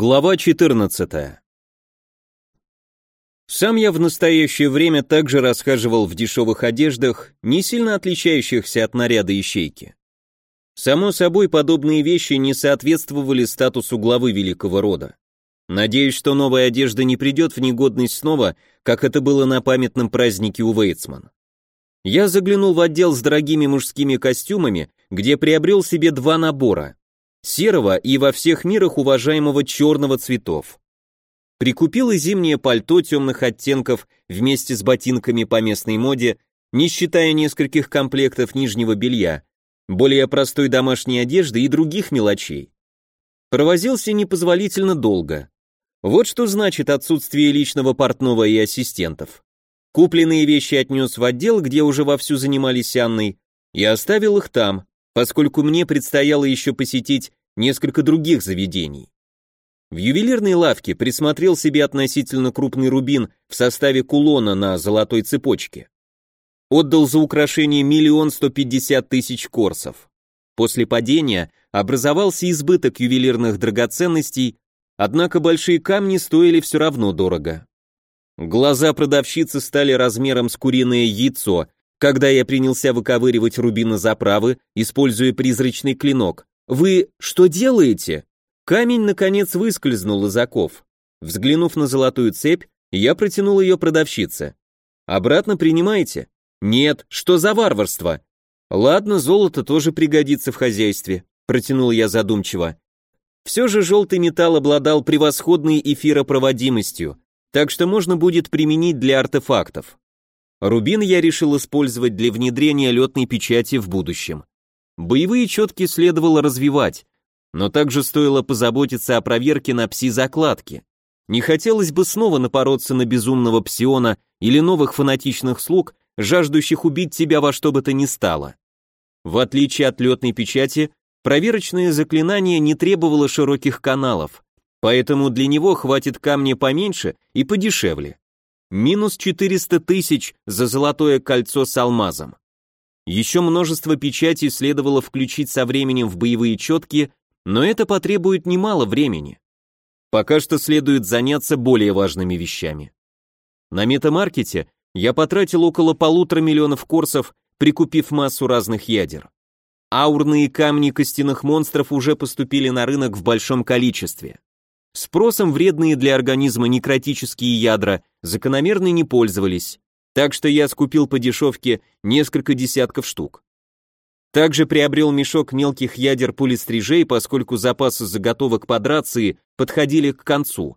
Глава 14. Сам я в настоящее время также расхаживал в дешевых одеждах, не сильно отличающихся от наряда ищейки. Само собой, подобные вещи не соответствовали статусу главы великого рода. Надеюсь, что новая одежда не придет в негодность снова, как это было на памятном празднике у Вейтсман. Я заглянул в отдел с дорогими мужскими костюмами, где приобрел себе два набора серого и во всех мирах уважаемого черного цветов. Прикупил и зимнее пальто темных оттенков вместе с ботинками по местной моде, не считая нескольких комплектов нижнего белья, более простой домашней одежды и других мелочей. Провозился непозволительно долго. Вот что значит отсутствие личного портного и ассистентов. Купленные вещи отнес в отдел, где уже вовсю занимались Анной, и оставил их там, поскольку мне предстояло еще посетить несколько других заведений. В ювелирной лавке присмотрел себе относительно крупный рубин в составе кулона на золотой цепочке. Отдал за украшение миллион сто пятьдесят тысяч корсов. После падения образовался избыток ювелирных драгоценностей, однако большие камни стоили все равно дорого. Глаза продавщицы стали размером с куриное яйцо, когда я принялся выковыривать рубины заправы, используя призрачный клинок, «Вы что делаете?» Камень, наконец, выскользнул из оков. Взглянув на золотую цепь, я протянул ее продавщице. «Обратно принимаете?» «Нет, что за варварство?» «Ладно, золото тоже пригодится в хозяйстве», протянул я задумчиво. Все же желтый металл обладал превосходной эфиропроводимостью, так что можно будет применить для артефактов. Рубин я решил использовать для внедрения летной печати в будущем. Боевые четки следовало развивать, но также стоило позаботиться о проверке на пси-закладке. Не хотелось бы снова напороться на безумного псиона или новых фанатичных слуг, жаждущих убить тебя во что бы то ни стало. В отличие от летной печати, проверочное заклинание не требовало широких каналов, поэтому для него хватит камня поменьше и подешевле. Минус 400 тысяч за золотое кольцо с алмазом. Еще множество печатей следовало включить со временем в боевые четки, но это потребует немало времени. Пока что следует заняться более важными вещами. На метамаркете я потратил около полутора миллионов корсов, прикупив массу разных ядер. Аурные камни костяных монстров уже поступили на рынок в большом количестве. Спросом вредные для организма некротические ядра закономерно не пользовались, так что я скупил по дешевке несколько десятков штук. Также приобрел мешок мелких ядер пулестрижей, поскольку запасы заготовок под рации подходили к концу.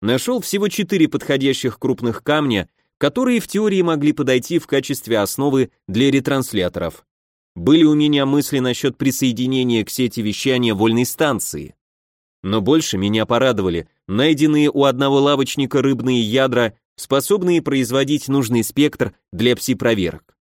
Нашел всего четыре подходящих крупных камня, которые в теории могли подойти в качестве основы для ретрансляторов. Были у меня мысли насчет присоединения к сети вещания вольной станции. Но больше меня порадовали найденные у одного лавочника рыбные ядра способные производить нужный спектр для пси-проверок.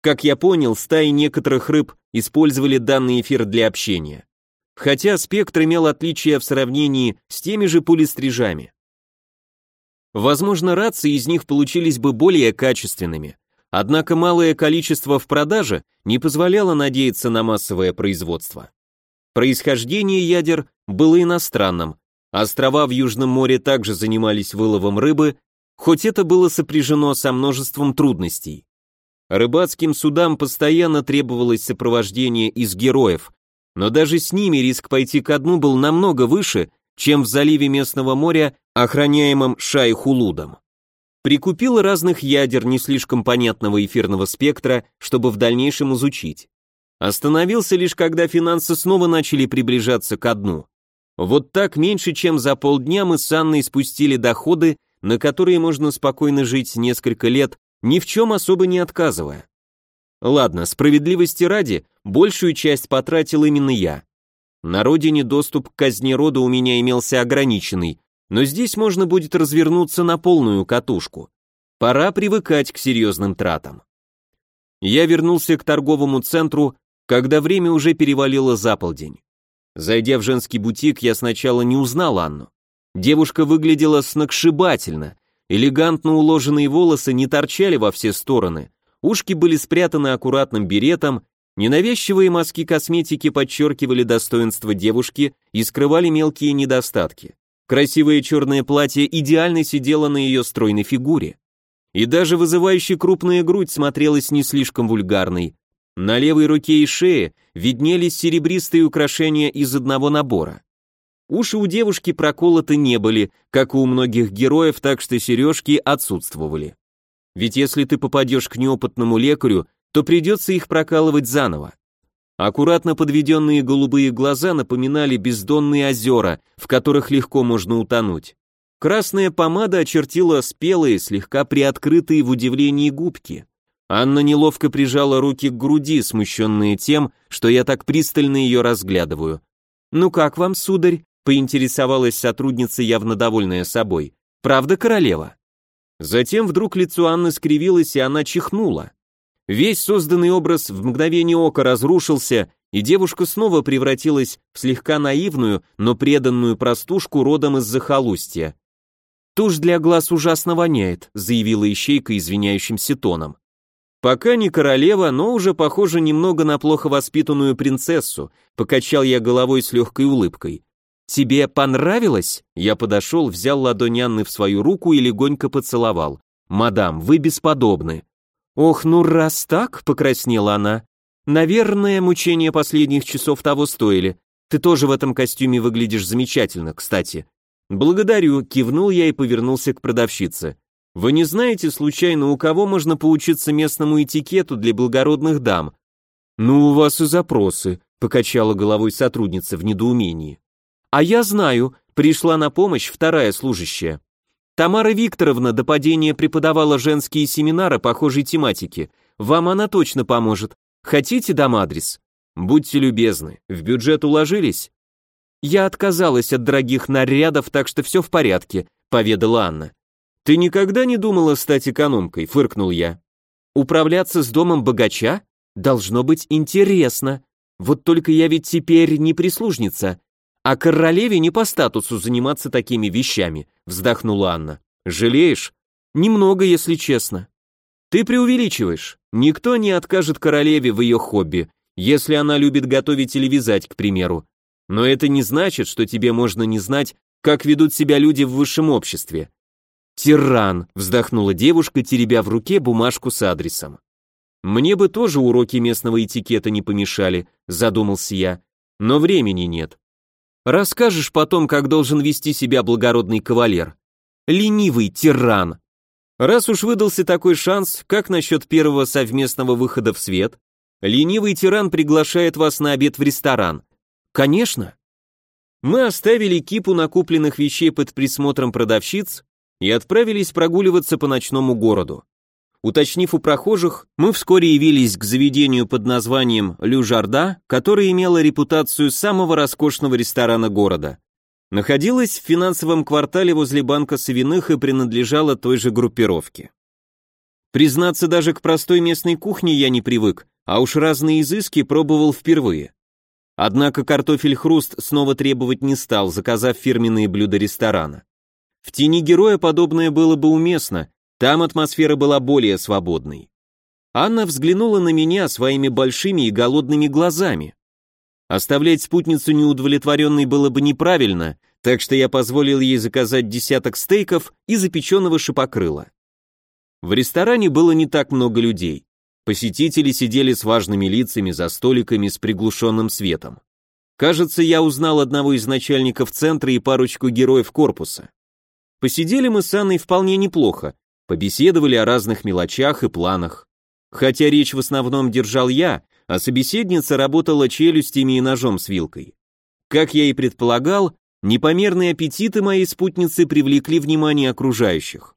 Как я понял, стаи некоторых рыб использовали данный эфир для общения. Хотя спектр имел отличия в сравнении с теми же пулестрижами. Возможно, рации из них получились бы более качественными, однако малое количество в продаже не позволяло надеяться на массовое производство. Происхождение ядер было иностранным. Острова в Южном море также занимались выловом рыбы, хоть это было сопряжено со множеством трудностей. Рыбацким судам постоянно требовалось сопровождение из героев, но даже с ними риск пойти ко дну был намного выше, чем в заливе местного моря, охраняемом Шайхулудом. Прикупил разных ядер не слишком понятного эфирного спектра, чтобы в дальнейшем изучить. Остановился лишь когда финансы снова начали приближаться ко дну. Вот так меньше чем за полдня мы с Анной спустили доходы на которые можно спокойно жить несколько лет, ни в чем особо не отказывая. Ладно, справедливости ради, большую часть потратил именно я. На родине доступ к казне рода у меня имелся ограниченный, но здесь можно будет развернуться на полную катушку. Пора привыкать к серьезным тратам. Я вернулся к торговому центру, когда время уже перевалило за полдень. Зайдя в женский бутик, я сначала не узнал Анну. Девушка выглядела сногсшибательно. Элегантно уложенные волосы не торчали во все стороны. Ушки были спрятаны аккуратным беретом, ненавязчивые мазки косметики подчеркивали достоинство девушки и скрывали мелкие недостатки. Красивое черное платье идеально сидело на ее стройной фигуре. И даже вызывающая крупная грудь смотрелась не слишком вульгарной. На левой руке и шее виднелись серебристые украшения из одного набора. Уши у девушки проколоты не были, как у многих героев, так что сережки отсутствовали. Ведь если ты попадешь к неопытному лекарю, то придется их прокалывать заново. Аккуратно подведенные голубые глаза напоминали бездонные озера, в которых легко можно утонуть. Красная помада очертила спелые, слегка приоткрытые в удивлении губки. Анна неловко прижала руки к груди, смущенные тем, что я так пристально ее разглядываю. «Ну как вам, сударь?» — поинтересовалась сотрудница, явно довольная собой. «Правда, королева?» Затем вдруг лицо Анны скривилось, и она чихнула. Весь созданный образ в мгновение ока разрушился, и девушка снова превратилась в слегка наивную, но преданную простушку родом из захолустья. «Тушь для глаз ужасно воняет», — заявила ищейка извиняющимся тоном. «Пока не королева, но уже похоже немного на плохо воспитанную принцессу», — покачал я головой с легкой улыбкой. «Тебе понравилось?» Я подошел, взял ладонь Анны в свою руку и легонько поцеловал. «Мадам, вы бесподобны. «Ох, ну раз так», — покраснела она. «Наверное, мучения последних часов того стоили. Ты тоже в этом костюме выглядишь замечательно, кстати». «Благодарю», — кивнул я и повернулся к продавщице. «Вы не знаете, случайно, у кого можно поучиться местному этикету для благородных дам?» «Ну, у вас и запросы», — покачала головой сотрудница в недоумении. «А я знаю», — пришла на помощь вторая служащая. Тамара Викторовна до падения преподавала женские семинары похожей тематики. Вам она точно поможет. Хотите дам адрес? Будьте любезны, в бюджет уложились? Я отказалась от дорогих нарядов, так что все в порядке, поведала Анна. Ты никогда не думала стать экономкой, фыркнул я. Управляться с домом богача? Должно быть интересно. Вот только я ведь теперь не прислужница. А королеве не по статусу заниматься такими вещами, вздохнула Анна. Жалеешь? Немного, если честно. Ты преувеличиваешь. Никто не откажет королеве в ее хобби, если она любит готовить или вязать, к примеру. Но это не значит, что тебе можно не знать, как ведут себя люди в высшем обществе. Тиран, вздохнула девушка, теребя в руке бумажку с адресом. Мне бы тоже уроки местного этикета не помешали, задумался я, но времени нет. Расскажешь потом, как должен вести себя благородный кавалер. Ленивый тиран. Раз уж выдался такой шанс, как насчет первого совместного выхода в свет? Ленивый тиран приглашает вас на обед в ресторан. Конечно. Мы оставили кипу накупленных вещей под присмотром продавщиц и отправились прогуливаться по ночному городу. Уточнив у прохожих, мы вскоре явились к заведению под названием «Лю Жарда», которое имело репутацию самого роскошного ресторана города. Находилось в финансовом квартале возле банка Савиных и принадлежало той же группировке. Признаться, даже к простой местной кухне я не привык, а уж разные изыски пробовал впервые. Однако картофель-хруст снова требовать не стал, заказав фирменные блюда ресторана. В тени героя подобное было бы уместно, там атмосфера была более свободной. Анна взглянула на меня своими большими и голодными глазами. Оставлять спутницу неудовлетворенной было бы неправильно, так что я позволил ей заказать десяток стейков и запеченного шипокрыла. В ресторане было не так много людей. Посетители сидели с важными лицами за столиками с приглушенным светом. Кажется, я узнал одного из начальников центра и парочку героев корпуса. Посидели мы с Анной вполне неплохо, Побеседовали о разных мелочах и планах. Хотя речь в основном держал я, а собеседница работала челюстями и ножом с вилкой. Как я и предполагал, непомерные аппетиты моей спутницы привлекли внимание окружающих.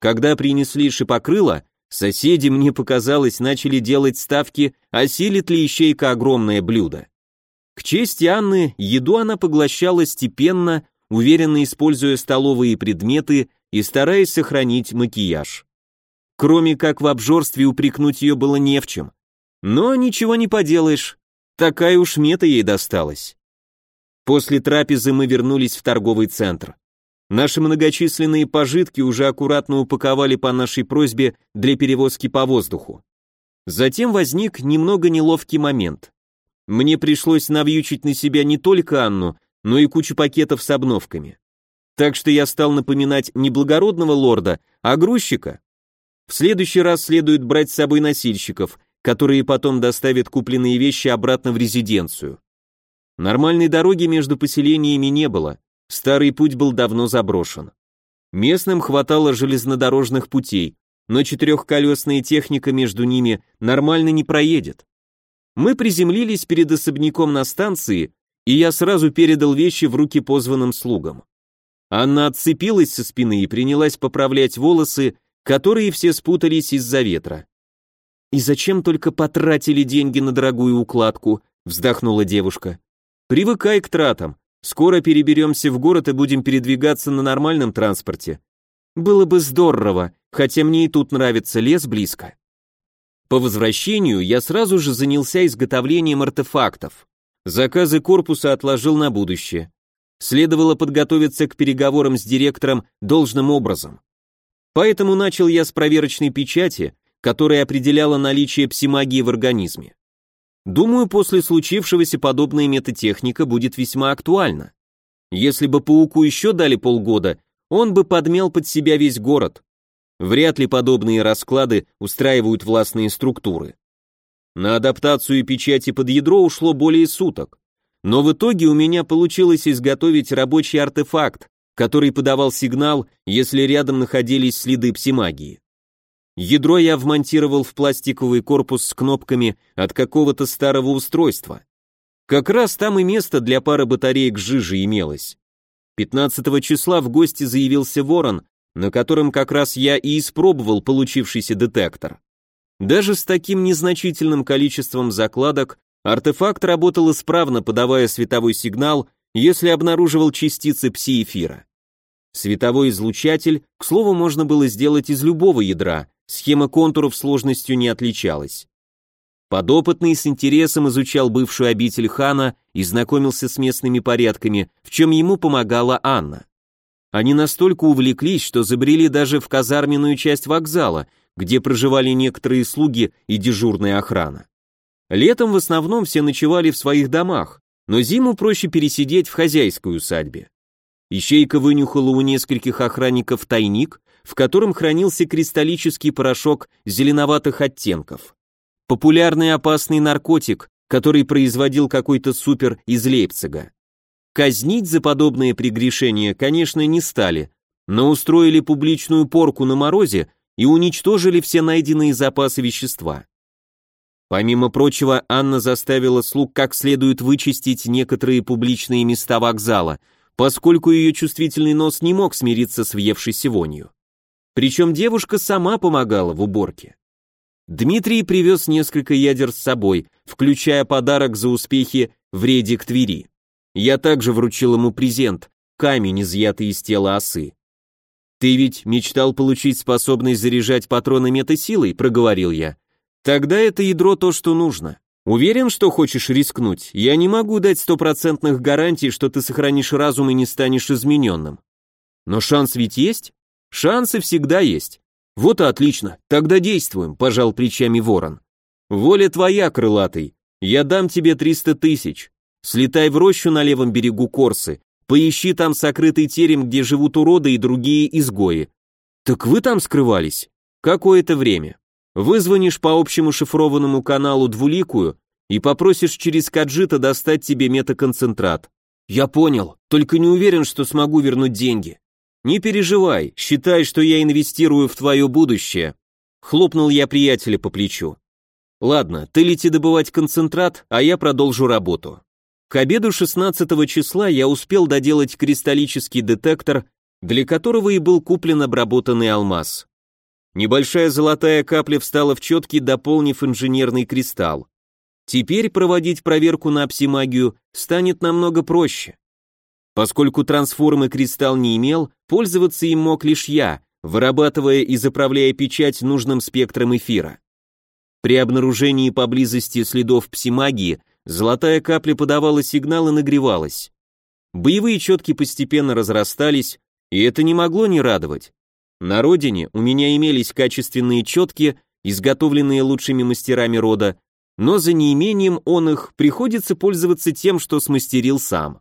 Когда принесли шипокрыло, соседи, мне показалось, начали делать ставки, осилит ли ищейка огромное блюдо. К чести Анны, еду она поглощала степенно, уверенно используя столовые предметы и стараясь сохранить макияж. Кроме как в обжорстве упрекнуть ее было не в чем. Но ничего не поделаешь, такая уж мета ей досталась. После трапезы мы вернулись в торговый центр. Наши многочисленные пожитки уже аккуратно упаковали по нашей просьбе для перевозки по воздуху. Затем возник немного неловкий момент. Мне пришлось навьючить на себя не только Анну, но и кучу пакетов с обновками. так что я стал напоминать не благородного лорда, а грузчика. В следующий раз следует брать с собой носильщиков, которые потом доставят купленные вещи обратно в резиденцию. Нормальной дороги между поселениями не было, старый путь был давно заброшен. Местным хватало железнодорожных путей, но четырехколесная техника между ними нормально не проедет. Мы приземлились перед особняком на станции, и я сразу передал вещи в руки позванным слугам. Анна отцепилась со спины и принялась поправлять волосы, которые все спутались из-за ветра. «И зачем только потратили деньги на дорогую укладку?» — вздохнула девушка. «Привыкай к тратам. Скоро переберемся в город и будем передвигаться на нормальном транспорте. Было бы здорово, хотя мне и тут нравится лес близко». По возвращению я сразу же занялся изготовлением артефактов. Заказы корпуса отложил на будущее. Следовало подготовиться к переговорам с директором должным образом. Поэтому начал я с проверочной печати, которая определяла наличие псимагии в организме. Думаю, после случившегося подобная метатехника будет весьма актуальна. Если бы пауку еще дали полгода, он бы подмел под себя весь город. Вряд ли подобные расклады устраивают властные структуры. На адаптацию печати под ядро ушло более суток. Но в итоге у меня получилось изготовить рабочий артефакт, который подавал сигнал, если рядом находились следы псимагии. Ядро я вмонтировал в пластиковый корпус с кнопками от какого-то старого устройства. Как раз там и место для пары батареек жижи имелось. 15 числа в гости заявился ворон, на котором как раз я и испробовал получившийся детектор. Даже с таким незначительным количеством закладок артефакт работал исправно, подавая световой сигнал, если обнаруживал частицы пси-эфира. Световой излучатель, к слову, можно было сделать из любого ядра, Схема контуров сложностью не отличалась. Подопытный с интересом изучал бывшую обитель хана и знакомился с местными порядками, в чем ему помогала Анна. Они настолько увлеклись, что забрели даже в казарменную часть вокзала, где проживали некоторые слуги и дежурная охрана. Летом в основном все ночевали в своих домах, но зиму проще пересидеть в хозяйской усадьбе. Ищейка вынюхала у нескольких охранников тайник, в котором хранился кристаллический порошок зеленоватых оттенков. Популярный опасный наркотик, который производил какой-то супер из Лейпцига. Казнить за подобные прегрешения, конечно, не стали, но устроили публичную порку на морозе и уничтожили все найденные запасы вещества. Помимо прочего, Анна заставила слуг как следует вычистить некоторые публичные места вокзала, поскольку ее чувствительный нос не мог смириться с въевшейся вонью. Причем девушка сама помогала в уборке. Дмитрий привез несколько ядер с собой, включая подарок за успехи в рейде к Твери. Я также вручил ему презент, камень, изъятый из тела осы. «Ты ведь мечтал получить способность заряжать патроны метасилой», — проговорил я. «Тогда это ядро то, что нужно. Уверен, что хочешь рискнуть? Я не могу дать стопроцентных гарантий, что ты сохранишь разум и не станешь измененным. Но шанс ведь есть? Шансы всегда есть. Вот и отлично, тогда действуем, пожал плечами ворон. Воля твоя, крылатый. Я дам тебе 300 тысяч. Слетай в рощу на левом берегу Корсы, поищи там сокрытый терем, где живут уроды и другие изгои. Так вы там скрывались? Какое-то время. Вызвонишь по общему шифрованному каналу двуликую и попросишь через Каджита достать тебе метаконцентрат. Я понял, только не уверен, что смогу вернуть деньги. «Не переживай, считай, что я инвестирую в твое будущее», хлопнул я приятеля по плечу. «Ладно, ты лети добывать концентрат, а я продолжу работу». К обеду 16 числа я успел доделать кристаллический детектор, для которого и был куплен обработанный алмаз. Небольшая золотая капля встала в четкий, дополнив инженерный кристалл. Теперь проводить проверку на псимагию станет намного проще. Поскольку трансформы кристалл не имел, пользоваться им мог лишь я, вырабатывая и заправляя печать нужным спектром эфира. При обнаружении поблизости следов псимагии золотая капля подавала сигнал и нагревалась. Боевые четки постепенно разрастались, и это не могло не радовать. На родине у меня имелись качественные четки, изготовленные лучшими мастерами рода, но за неимением он их приходится пользоваться тем, что смастерил сам.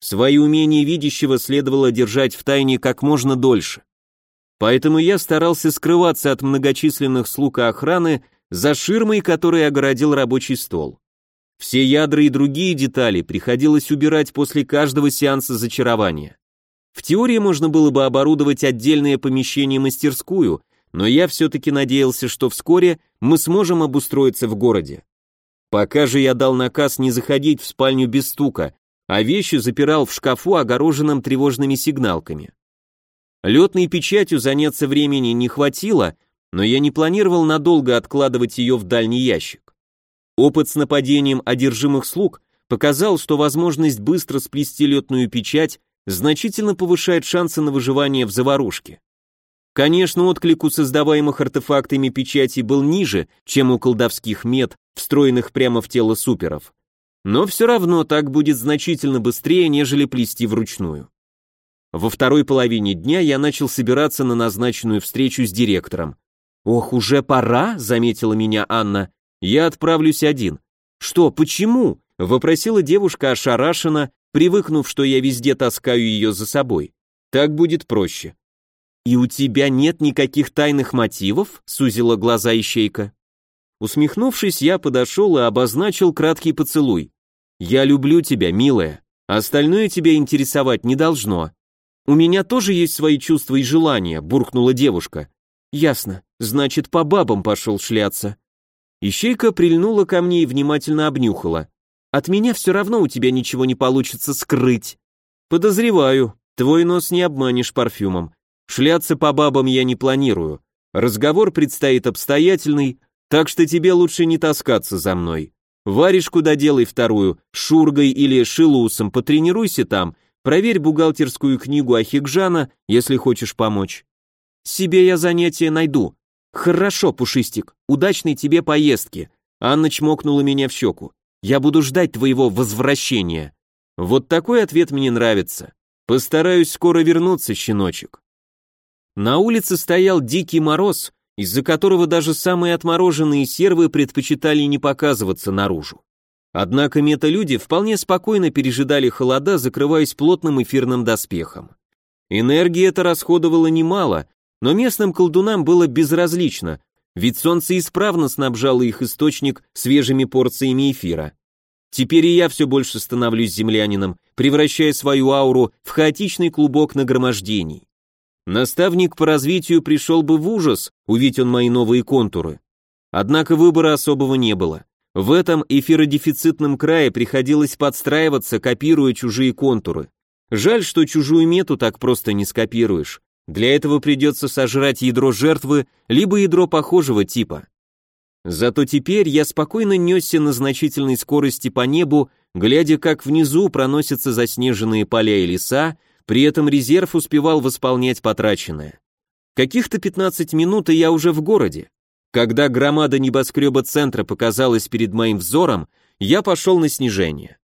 Свои умения видящего следовало держать в тайне как можно дольше. Поэтому я старался скрываться от многочисленных слуг и охраны за ширмой, которой огородил рабочий стол. Все ядра и другие детали приходилось убирать после каждого сеанса зачарования. В теории можно было бы оборудовать отдельное помещение-мастерскую, но я все-таки надеялся, что вскоре мы сможем обустроиться в городе. Пока же я дал наказ не заходить в спальню без стука, а вещи запирал в шкафу, огороженном тревожными сигналками. Летной печатью заняться времени не хватило, но я не планировал надолго откладывать ее в дальний ящик. Опыт с нападением одержимых слуг показал, что возможность быстро сплести летную печать значительно повышает шансы на выживание в заварушке. Конечно, отклик у создаваемых артефактами печати был ниже, чем у колдовских мед, встроенных прямо в тело суперов. Но все равно так будет значительно быстрее, нежели плести вручную. Во второй половине дня я начал собираться на назначенную встречу с директором. «Ох, уже пора», — заметила меня Анна. «Я отправлюсь один». «Что, почему?» — вопросила девушка ошарашенно, привыкнув, что я везде таскаю ее за собой. «Так будет проще». «И у тебя нет никаких тайных мотивов?» — сузила глаза ищейка. Усмехнувшись, я подошел и обозначил краткий поцелуй. «Я люблю тебя, милая. Остальное тебя интересовать не должно». «У меня тоже есть свои чувства и желания», — буркнула девушка. «Ясно. Значит, по бабам пошел шляться». Ищейка прильнула ко мне и внимательно обнюхала. «От меня все равно у тебя ничего не получится скрыть». «Подозреваю. Твой нос не обманешь парфюмом. Шляться по бабам я не планирую. Разговор предстоит обстоятельный, так что тебе лучше не таскаться за мной. Варежку доделай вторую, шургой или шилусом, потренируйся там, проверь бухгалтерскую книгу Ахикжана, если хочешь помочь. Себе я занятие найду. Хорошо, Пушистик, удачной тебе поездки. Анна чмокнула меня в щеку. Я буду ждать твоего возвращения. Вот такой ответ мне нравится. Постараюсь скоро вернуться, щеночек. На улице стоял дикий мороз, из-за которого даже самые отмороженные сервы предпочитали не показываться наружу. Однако металюди вполне спокойно пережидали холода, закрываясь плотным эфирным доспехом. Энергии это расходовало немало, но местным колдунам было безразлично, ведь солнце исправно снабжало их источник свежими порциями эфира. Теперь и я все больше становлюсь землянином, превращая свою ауру в хаотичный клубок нагромождений. Наставник по развитию пришел бы в ужас, увидеть он мои новые контуры. Однако выбора особого не было. В этом эфиродефицитном крае приходилось подстраиваться, копируя чужие контуры. Жаль, что чужую мету так просто не скопируешь. Для этого придется сожрать ядро жертвы, либо ядро похожего типа. Зато теперь я спокойно несся на значительной скорости по небу, глядя, как внизу проносятся заснеженные поля и леса, при этом резерв успевал восполнять потраченное. Каких-то 15 минут, и я уже в городе. Когда громада небоскреба центра показалась перед моим взором, я пошел на снижение.